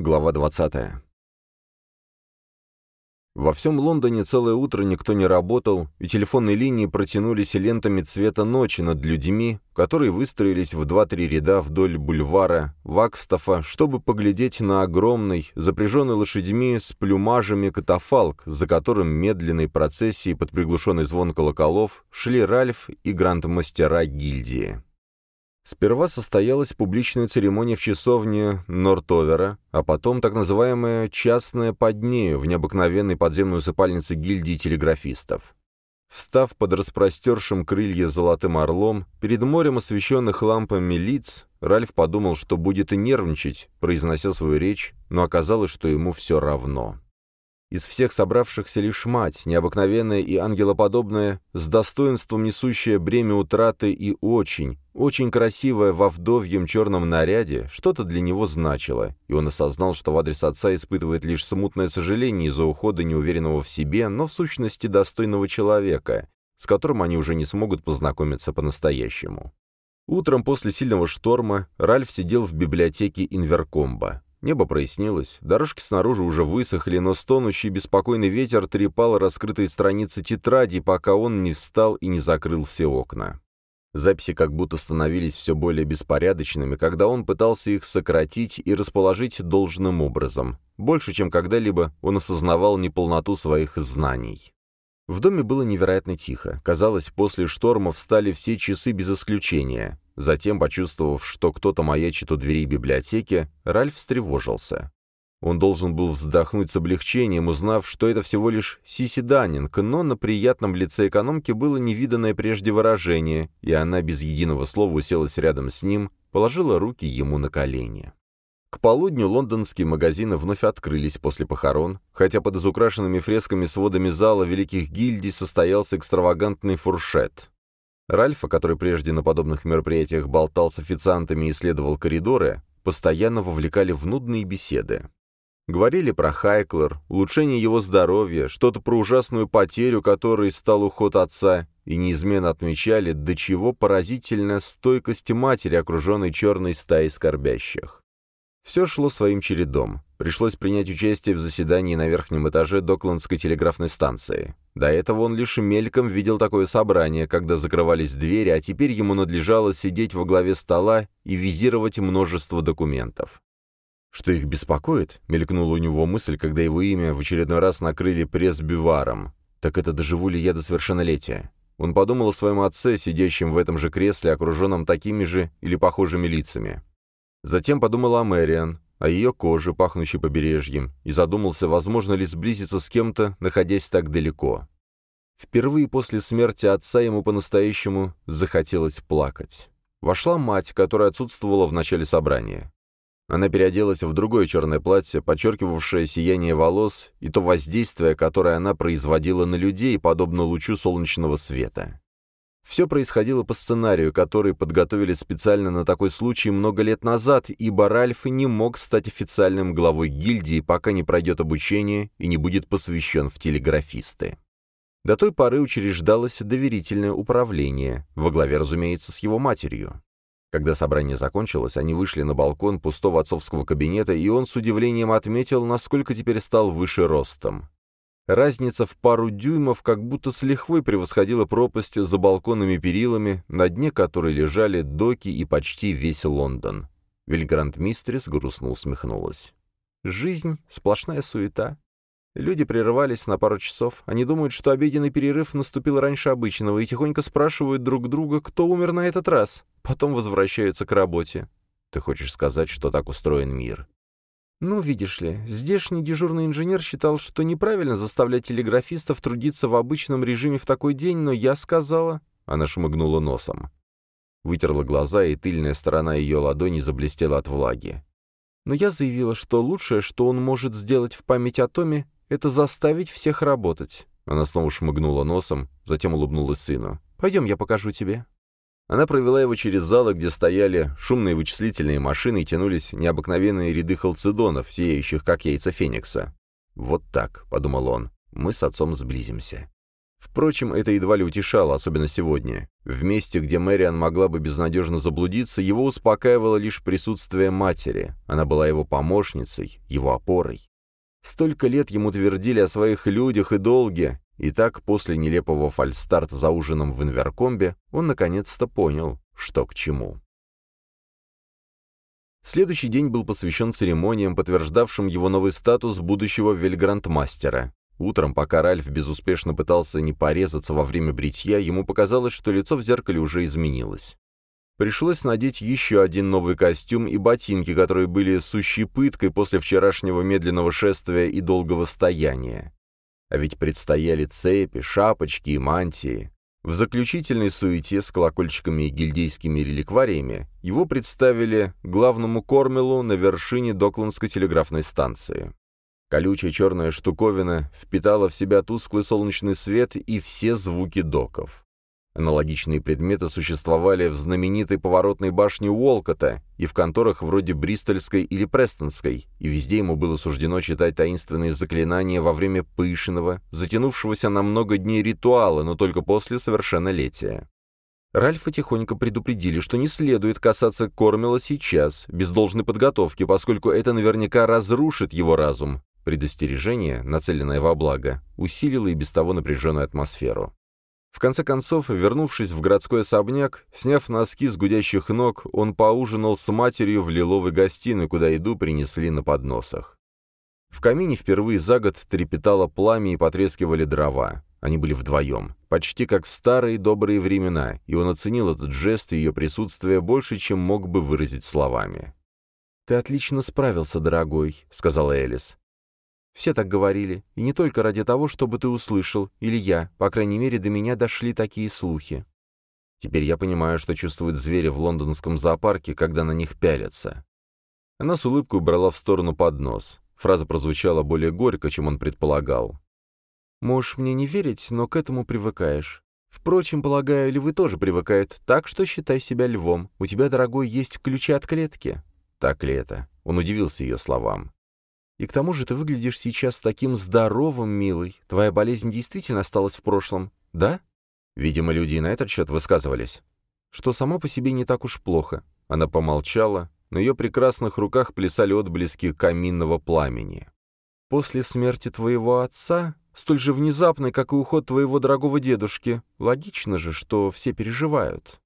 Глава 20. Во всем Лондоне целое утро никто не работал, и телефонные линии протянулись лентами цвета ночи над людьми, которые выстроились в два-три ряда вдоль бульвара Вакстафа, чтобы поглядеть на огромный, запряженный лошадьми с плюмажами катафалк, за которым медленной процессией под приглушенный звон колоколов шли Ральф и гранд-мастера гильдии. Сперва состоялась публичная церемония в часовне Нортовера, а потом так называемая «частная под нею» в необыкновенной подземной усыпальнице гильдии телеграфистов. Встав под распростершим крылья золотым орлом, перед морем освещенных лампами лиц, Ральф подумал, что будет и нервничать, произнося свою речь, но оказалось, что ему все равно. Из всех собравшихся лишь мать, необыкновенная и ангелоподобная, с достоинством несущая бремя утраты и очень, очень красивая во вдовьем черном наряде, что-то для него значило, и он осознал, что в адрес отца испытывает лишь смутное сожаление из-за ухода неуверенного в себе, но в сущности достойного человека, с которым они уже не смогут познакомиться по-настоящему. Утром после сильного шторма Ральф сидел в библиотеке Инверкомба. Небо прояснилось, дорожки снаружи уже высохли, но стонущий беспокойный ветер трепал раскрытые страницы тетради, пока он не встал и не закрыл все окна. Записи как будто становились все более беспорядочными, когда он пытался их сократить и расположить должным образом. Больше, чем когда-либо, он осознавал неполноту своих знаний. В доме было невероятно тихо. Казалось, после шторма встали все часы без исключения. Затем, почувствовав, что кто-то маячит у дверей библиотеки, Ральф встревожился. Он должен был вздохнуть с облегчением, узнав, что это всего лишь Сиси Даннинг, но на приятном лице экономки было невиданное прежде выражение, и она без единого слова уселась рядом с ним, положила руки ему на колени. К полудню лондонские магазины вновь открылись после похорон, хотя под изукрашенными фресками сводами зала великих гильдий состоялся экстравагантный фуршет. Ральфа, который прежде на подобных мероприятиях болтал с официантами и исследовал коридоры, постоянно вовлекали в нудные беседы. Говорили про Хайклер, улучшение его здоровья, что-то про ужасную потерю, которой стал уход отца, и неизменно отмечали, до чего поразительная стойкость матери, окруженной черной стаей скорбящих. Все шло своим чередом. Пришлось принять участие в заседании на верхнем этаже Докландской телеграфной станции. До этого он лишь мельком видел такое собрание, когда закрывались двери, а теперь ему надлежало сидеть во главе стола и визировать множество документов. Что их беспокоит, мелькнула у него мысль, когда его имя в очередной раз накрыли пресс-бюваром. Так это доживу ли я до совершеннолетия? Он подумал о своем отце, сидящем в этом же кресле, окруженном такими же или похожими лицами. Затем подумал о Мэриан, о ее коже, пахнущей побережьем, и задумался, возможно ли сблизиться с кем-то, находясь так далеко. Впервые после смерти отца ему по-настоящему захотелось плакать. Вошла мать, которая отсутствовала в начале собрания. Она переоделась в другое черное платье, подчеркивавшее сияние волос и то воздействие, которое она производила на людей, подобно лучу солнечного света. Все происходило по сценарию, который подготовили специально на такой случай много лет назад, ибо Ральф не мог стать официальным главой гильдии, пока не пройдет обучение и не будет посвящен в телеграфисты. До той поры учреждалось доверительное управление, во главе, разумеется, с его матерью. Когда собрание закончилось, они вышли на балкон пустого отцовского кабинета, и он с удивлением отметил, насколько теперь стал выше ростом. Разница в пару дюймов как будто с лихвой превосходила пропасть за балконными перилами, на дне которой лежали доки и почти весь Лондон. Вильгрант Мистрис грустно усмехнулась. «Жизнь — сплошная суета. Люди прерывались на пару часов. Они думают, что обеденный перерыв наступил раньше обычного, и тихонько спрашивают друг друга, кто умер на этот раз. Потом возвращаются к работе. Ты хочешь сказать, что так устроен мир?» «Ну, видишь ли, здешний дежурный инженер считал, что неправильно заставлять телеграфистов трудиться в обычном режиме в такой день, но я сказала...» Она шмыгнула носом. Вытерла глаза, и тыльная сторона ее ладони заблестела от влаги. Но я заявила, что лучшее, что он может сделать в память о Томе, это заставить всех работать. Она снова шмыгнула носом, затем улыбнулась сыну. «Пойдем, я покажу тебе». Она провела его через залы, где стояли шумные вычислительные машины и тянулись необыкновенные ряды халцедонов, сияющих как яйца феникса. «Вот так», — подумал он, — «мы с отцом сблизимся». Впрочем, это едва ли утешало, особенно сегодня. В месте, где Мэриан могла бы безнадежно заблудиться, его успокаивало лишь присутствие матери. Она была его помощницей, его опорой. Столько лет ему твердили о своих людях и долге, и так после нелепого фальстарта за ужином в Инверкомбе он наконец-то понял, что к чему. Следующий день был посвящен церемониям, подтверждавшим его новый статус будущего вельгрантмастера. Утром, пока Ральф безуспешно пытался не порезаться во время бритья, ему показалось, что лицо в зеркале уже изменилось. Пришлось надеть еще один новый костюм и ботинки, которые были сущей пыткой после вчерашнего медленного шествия и долгого стояния. А ведь предстояли цепи, шапочки и мантии. В заключительной суете с колокольчиками и гильдейскими реликвариями его представили главному кормелу на вершине Докландской телеграфной станции. Колючая черная штуковина впитала в себя тусклый солнечный свет и все звуки доков. Аналогичные предметы существовали в знаменитой поворотной башне Уолкота и в конторах вроде Бристольской или Престонской, и везде ему было суждено читать таинственные заклинания во время пышного, затянувшегося на много дней ритуала, но только после совершеннолетия. Ральфа тихонько предупредили, что не следует касаться Кормила сейчас, без должной подготовки, поскольку это наверняка разрушит его разум, Предостережение, нацеленное во благо, усилило и без того напряженную атмосферу. В конце концов, вернувшись в городской особняк, сняв носки с гудящих ног, он поужинал с матерью в лиловой гостиной, куда еду принесли на подносах. В камине впервые за год трепетало пламя и потрескивали дрова. Они были вдвоем, почти как в старые добрые времена, и он оценил этот жест и ее присутствие больше, чем мог бы выразить словами. «Ты отлично справился, дорогой», — сказала Элис. Все так говорили, и не только ради того, чтобы ты услышал, или я, по крайней мере, до меня дошли такие слухи. Теперь я понимаю, что чувствуют звери в лондонском зоопарке, когда на них пялятся. Она с улыбкой убрала в сторону поднос. Фраза прозвучала более горько, чем он предполагал. «Можешь мне не верить, но к этому привыкаешь. Впрочем, полагаю, львы тоже привыкают, так что считай себя львом. У тебя, дорогой, есть ключи от клетки». Так ли это? Он удивился ее словам. И к тому же ты выглядишь сейчас таким здоровым, милый. Твоя болезнь действительно осталась в прошлом, да? Видимо, люди и на этот счет высказывались. Что само по себе не так уж плохо. Она помолчала, на ее прекрасных руках плясали отблески каминного пламени. После смерти твоего отца, столь же внезапной, как и уход твоего дорогого дедушки, логично же, что все переживают.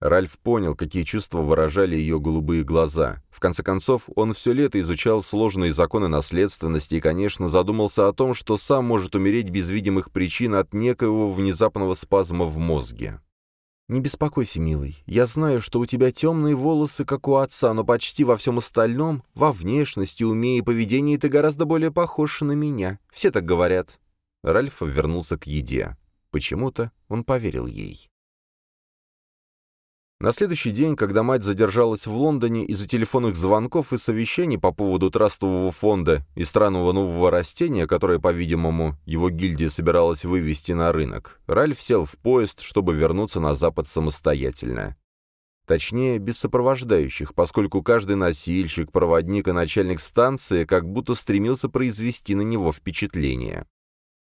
Ральф понял, какие чувства выражали ее голубые глаза. В конце концов, он все лето изучал сложные законы наследственности и, конечно, задумался о том, что сам может умереть без видимых причин от некоего внезапного спазма в мозге. «Не беспокойся, милый. Я знаю, что у тебя темные волосы, как у отца, но почти во всем остальном, во внешности, уме и поведении ты гораздо более похож на меня. Все так говорят». Ральф вернулся к еде. Почему-то он поверил ей. На следующий день, когда мать задержалась в Лондоне из-за телефонных звонков и совещаний по поводу трастового фонда и странного нового растения, которое, по-видимому, его гильдия собиралась вывести на рынок, Ральф сел в поезд, чтобы вернуться на Запад самостоятельно. Точнее, без сопровождающих, поскольку каждый носильщик, проводник и начальник станции как будто стремился произвести на него впечатление.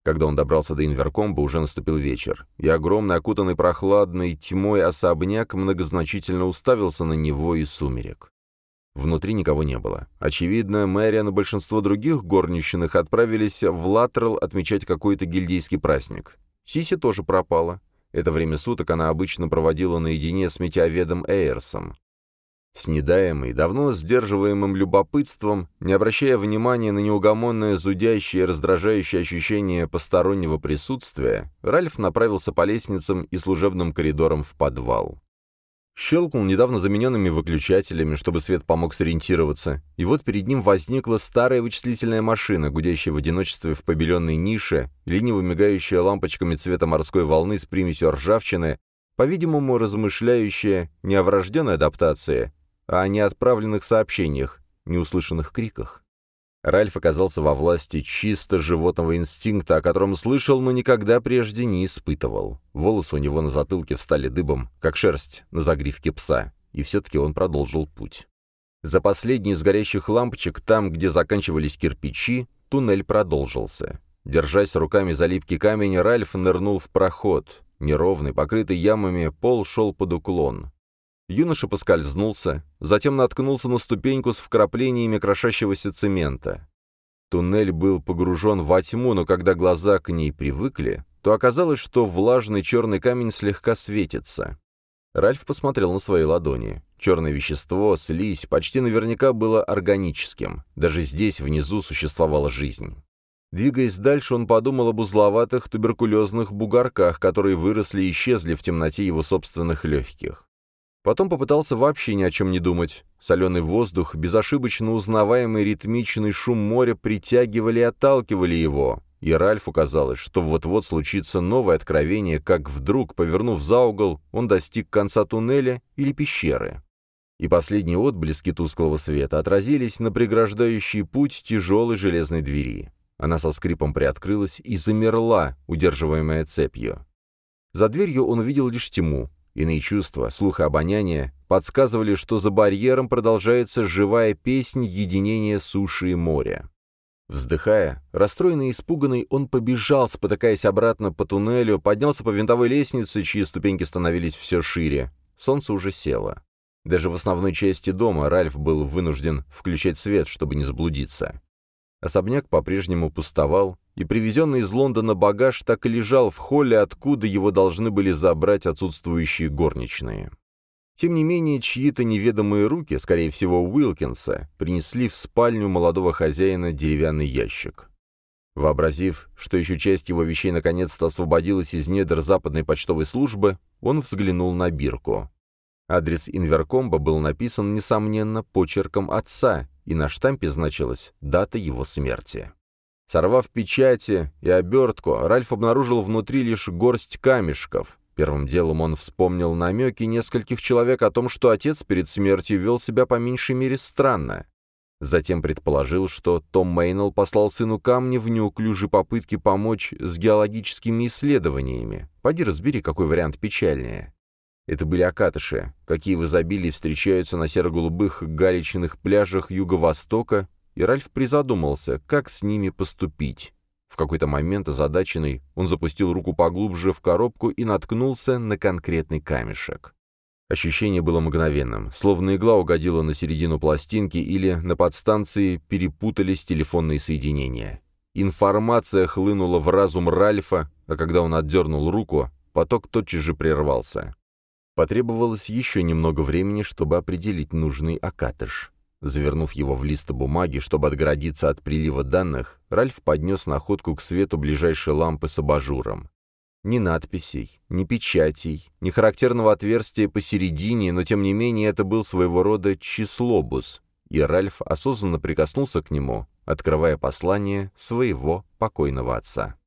Когда он добрался до Инверкомба, уже наступил вечер, и огромный, окутанный прохладной тьмой особняк многозначительно уставился на него и сумерек. Внутри никого не было. Очевидно, Мэриан и большинство других горничных отправились в Латерал отмечать какой-то гильдейский праздник. Сиси тоже пропала. Это время суток она обычно проводила наедине с метеоведом Эйрсом. С недаемой, давно сдерживаемым любопытством, не обращая внимания на неугомонное зудящее и раздражающее ощущение постороннего присутствия, Ральф направился по лестницам и служебным коридорам в подвал. Щелкнул недавно замененными выключателями, чтобы свет помог сориентироваться, и вот перед ним возникла старая вычислительная машина, гудящая в одиночестве в побеленной нише, лениво мигающая лампочками цвета морской волны с примесью ржавчины, по-видимому, размышляющая не о врожденной адаптации, о неотправленных сообщениях, неуслышанных криках. Ральф оказался во власти чисто животного инстинкта, о котором слышал, но никогда прежде не испытывал. Волосы у него на затылке встали дыбом, как шерсть на загривке пса, и все-таки он продолжил путь. За последней из горящих лампочек, там, где заканчивались кирпичи, туннель продолжился. Держась руками за липкий камень, Ральф нырнул в проход. Неровный, покрытый ямами, пол шел под уклон. Юноша поскользнулся, затем наткнулся на ступеньку с вкраплениями крошащегося цемента. Туннель был погружен во тьму, но когда глаза к ней привыкли, то оказалось, что влажный черный камень слегка светится. Ральф посмотрел на свои ладони. Черное вещество, слизь, почти наверняка было органическим. Даже здесь, внизу, существовала жизнь. Двигаясь дальше, он подумал об узловатых туберкулезных бугорках, которые выросли и исчезли в темноте его собственных легких. Потом попытался вообще ни о чем не думать. Соленый воздух, безошибочно узнаваемый ритмичный шум моря притягивали и отталкивали его. И Ральфу казалось, что вот-вот случится новое откровение, как вдруг, повернув за угол, он достиг конца туннеля или пещеры. И последние отблески тусклого света отразились на преграждающий путь тяжелой железной двери. Она со скрипом приоткрылась и замерла, удерживаемая цепью. За дверью он увидел лишь тьму. Иные чувства, слух и обоняние подсказывали, что за барьером продолжается живая песнь единения суши и моря. Вздыхая, расстроенный и испуганный, он побежал, спотыкаясь обратно по туннелю, поднялся по винтовой лестнице, чьи ступеньки становились все шире. Солнце уже село. Даже в основной части дома Ральф был вынужден включать свет, чтобы не заблудиться. Особняк по-прежнему пустовал, и привезенный из Лондона багаж так и лежал в холле, откуда его должны были забрать отсутствующие горничные. Тем не менее, чьи-то неведомые руки, скорее всего, Уилкинса, принесли в спальню молодого хозяина деревянный ящик. Вообразив, что еще часть его вещей наконец-то освободилась из недр западной почтовой службы, он взглянул на бирку. Адрес инверкомба был написан, несомненно, почерком отца, и на штампе значилась дата его смерти. Сорвав печати и обертку, Ральф обнаружил внутри лишь горсть камешков, Первым делом он вспомнил намеки нескольких человек о том, что отец перед смертью вел себя по меньшей мере странно. Затем предположил, что Том Мейнелл послал сыну камни в неуклюжей попытке помочь с геологическими исследованиями. Пойди разбери, какой вариант печальнее. Это были акатыши, какие в изобилии встречаются на серо-голубых галечных пляжах юго-востока, и Ральф призадумался, как с ними поступить. В какой-то момент озадаченный, он запустил руку поглубже в коробку и наткнулся на конкретный камешек. Ощущение было мгновенным, словно игла угодила на середину пластинки или на подстанции перепутались телефонные соединения. Информация хлынула в разум Ральфа, а когда он отдернул руку, поток тотчас же прервался. Потребовалось еще немного времени, чтобы определить нужный акатыш. Завернув его в лист бумаги, чтобы отгородиться от прилива данных, Ральф поднес находку к свету ближайшей лампы с абажуром. Ни надписей, ни печатей, ни характерного отверстия посередине, но тем не менее это был своего рода числобус, и Ральф осознанно прикоснулся к нему, открывая послание своего покойного отца.